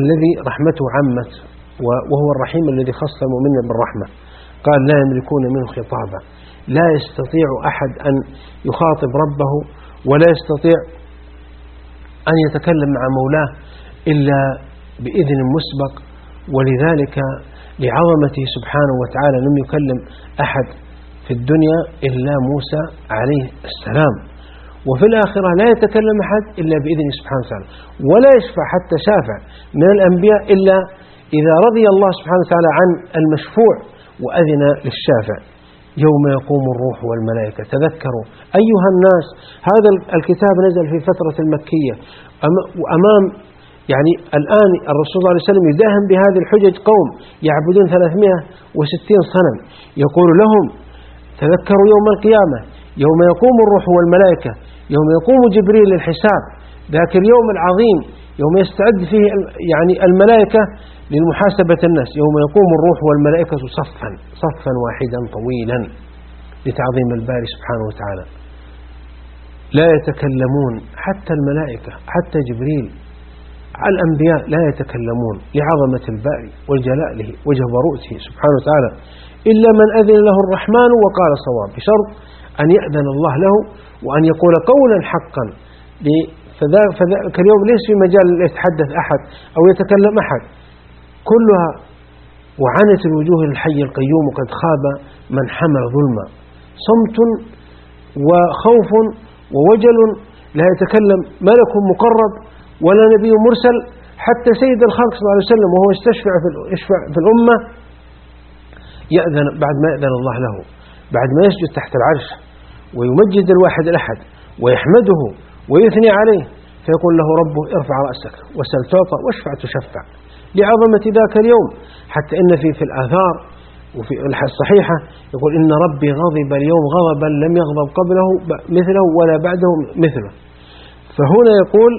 الذي رحمته عمت وهو الرحيم الذي خص المؤمنين بالرحمة. قال لا يملكون منه خطابا. لا يستطيع أحد أن يخاطب ربه ولا يستطيع أن يتكلم مع مولاه إلا بإذن مسبق. ولذلك لعظمته سبحانه وتعالى لم يكلم أحد في الدنيا إلا موسى عليه السلام. وفي الآخرة لا يتكلم أحد إلا بإذن سبحانه وتعالى ولا يشفع حتى شافع من الأنبياء إلا إذا رضي الله سبحانه وتعالى عن المشفوع وأذن للشافع. يوم يقوم الروح والملائكة. تذكروا أيها الناس هذا الكتاب نزل في فترة المكية وأمام يعني الآن الرسول صلى الله عليه وسلم يداهم بهذه الحجج قوم يعبدون 360 صنم. يقول لهم تذكروا يوم القيامة يوم يقوم الروح والملائكة يوم يقوم جبريل للحساب ذاك اليوم العظيم يوم يستعد فيه يعني الملائكة للمحاسبة الناس يوم يقوم الروح والملائكة صفا صفا واحدا طويلا لتعظيم الباري سبحانه وتعالى. لا يتكلمون حتى الملائكة حتى جبريل الأنبياء لا يتكلمون لعظمة الباري وجلاله وجبروته سبحانه وتعالى إلا من أذن له الرحمن وقال صواب بشرط أن يأذن الله له وأن يقول قولا حقا. فذلك اليوم ليس في مجال يتحدث أحد أو يتكلم أحد. كلها وعنت الوجوه للحي القيوم وقد خاب من حمل ظلما صمت وخوف ووجل لا يتكلم ملك مقرب ولا نبي مرسل حتى سيد الخلق صلى الله عليه وسلم وهو يستشفع في, الأمة يأذن بعد ما يأذن الله له بعد ما يسجد تحت العرش ويمجد الواحد الأحد ويحمده ويثني عليه فيقول له ربه ارفع رأسك وسل تعطى واشفع تشفع لعظمة ذاك اليوم حتى إن في في الآثار وفي الصحيحة يقول إن ربي غضب اليوم غضبا لم يغضب قبله مثله ولا بعده مثله. فهنا يقول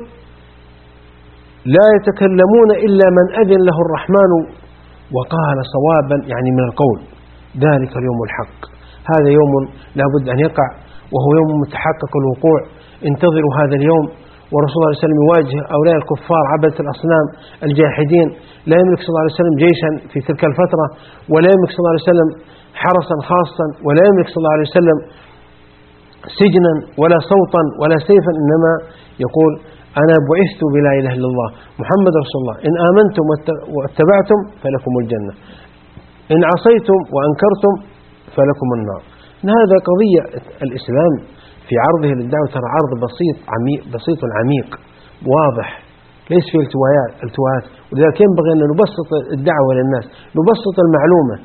لا يتكلمون إلا من أذن له الرحمن وقال صوابا يعني من القول ذلك اليوم الحق. هذا يوم لا بد أن يقع وهو يوم متحقق الوقوع. انتظروا هذا اليوم ورسول الله صلى الله عليه وسلم يواجه أولياء الكفار عبدة الأصنام الجاحدين. لا يملك صلى الله عليه وسلم جيشا في تلك الفترة ولا يملك صلى الله عليه وسلم حرسا خاصا ولا يملك صلى الله عليه وسلم سجنا ولا صوتا ولا سيفا. إنما يقول أنا بعثت بلا إله إلا الله. محمد رسول الله. إن آمنتم واتبعتم فلكم الجنة. إن عصيتم وأنكرتم فلكم النار. هذا قضية الإسلام في عرضه للدعوة ترى عرض بسيط عميق بسيط عميق واضح. ليس فيه التوايات التوايات. ولذلك ينبغي أن نبسط الدعوة للناس. نبسط المعلومة.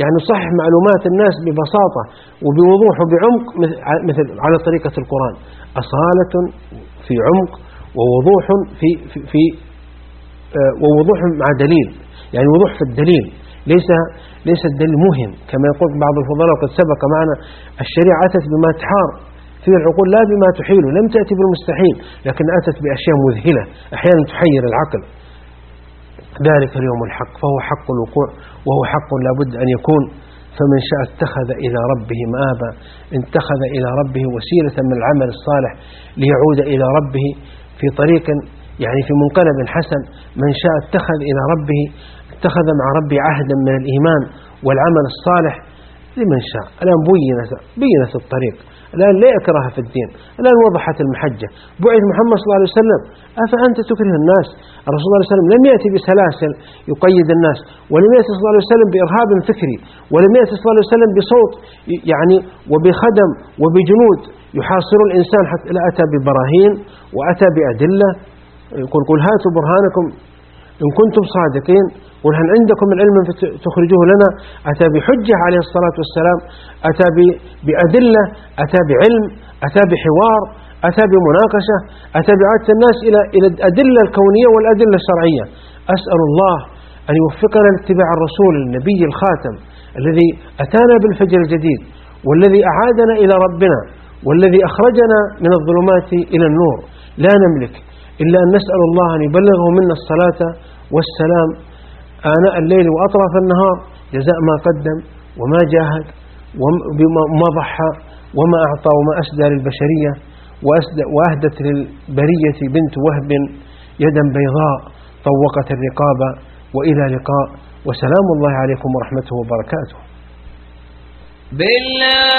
يعني نصحح معلومات الناس ببساطة وبوضوح وبعمق مثل على طريقة القرآن. أصالة في عمق ووضوح في في, في آه، ووضوح مع دليل. يعني وضوح في الدليل. ليس ليس الدليل مهم. كما يقول بعض الفضلاء وقد سبق معنا الشريعة أتت بما تحار. في العقول لا بما تحيل لم تأتي بالمستحيل لكن أتت بأشياء مذهلة. أحيانا تحير العقل. ذلك اليوم الحق فهو حق الوقوع وهو حق لا بد أن يكون. فمن شاء اتخذ إلى ربه مآبا اتخذ إلى ربه وسيلة من العمل الصالح ليعود إلى ربه. في طريق يعني في منقلب حسن من شاء اتخذ إلى ربه اتخذ مع ربه عهدا من الإيمان والعمل الصالح لمن شاء. الآن بينت, بينت الطريق. الآن لا إكراه في الدين. الآن وضحت المحجة. بعث محمد صلى الله عليه وسلم أفأنت تكره الناس؟ الرسول صلى الله عليه وسلم لم يأتي بسلاسل يقيد الناس ولم يأتي صلى الله عليه وسلم بإرهاب فكري ولم يأتي صلى الله عليه وسلم بصوت يعني وبخدم وبجنود يحاصر الإنسان حتى لا أتى ببراهين وأتى بأدلة. يقول قل هاتوا برهانكم إن كنتم صادقين قل هل عندكم العلم تخرجوه لنا؟ أتى بحجة عليه الصلاة والسلام أتى بأدلة أتى بعلم أتى بحوار أتى بمناقشة أتى بعادة الناس إلى إلى الأدلة الكونية والأدلة الشرعية. أسأل الله أن يوفقنا لاتباع الرسول النبي الخاتم الذي أتانا بالفجر الجديد والذي أعادنا إلى ربنا والذي أخرجنا من الظلمات إلى النور. لا نملك إلا أن نسأل الله أن يبلغه منا الصلاة والسلام آناء الليل وأطراف النهار جزاء ما قدم وما جاهد وما ضحى وما أعطى وما أسدى للبشرية وأهدت للبرية بنت وهب يدا بيضاء طوقت الرقاب وإلى لقاء وسلام الله عليكم ورحمته وبركاته. بالله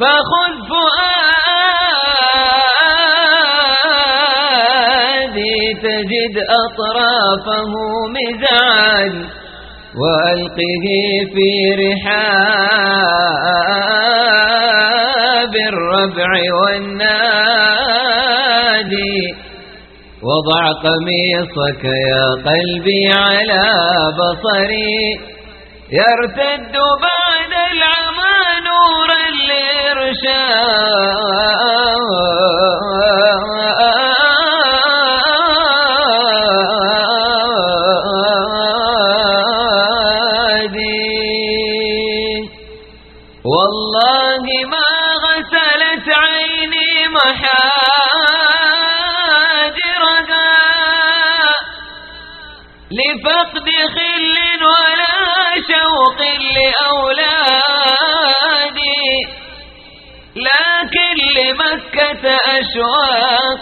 فخذ فؤادي تجد أطرافه مزعاج وألقه في رحاب الربع والنادي. وضع قميصك يا قلبي على بصري يرتد بعد للإرشاد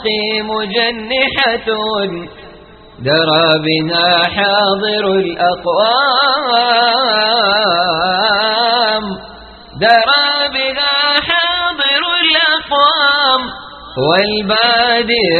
أشواقي مجنحة درى بها حاضر الأقوام. درى بها حاضر الأقوام. والبادي